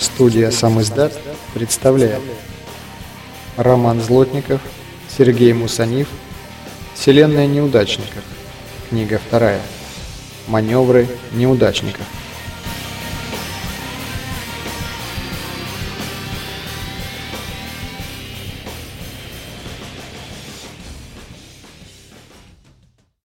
Студия «Сам издат» представляет Роман Злотников, Сергей Мусанив «Вселенная неудачников» Книга вторая Маневры неудачников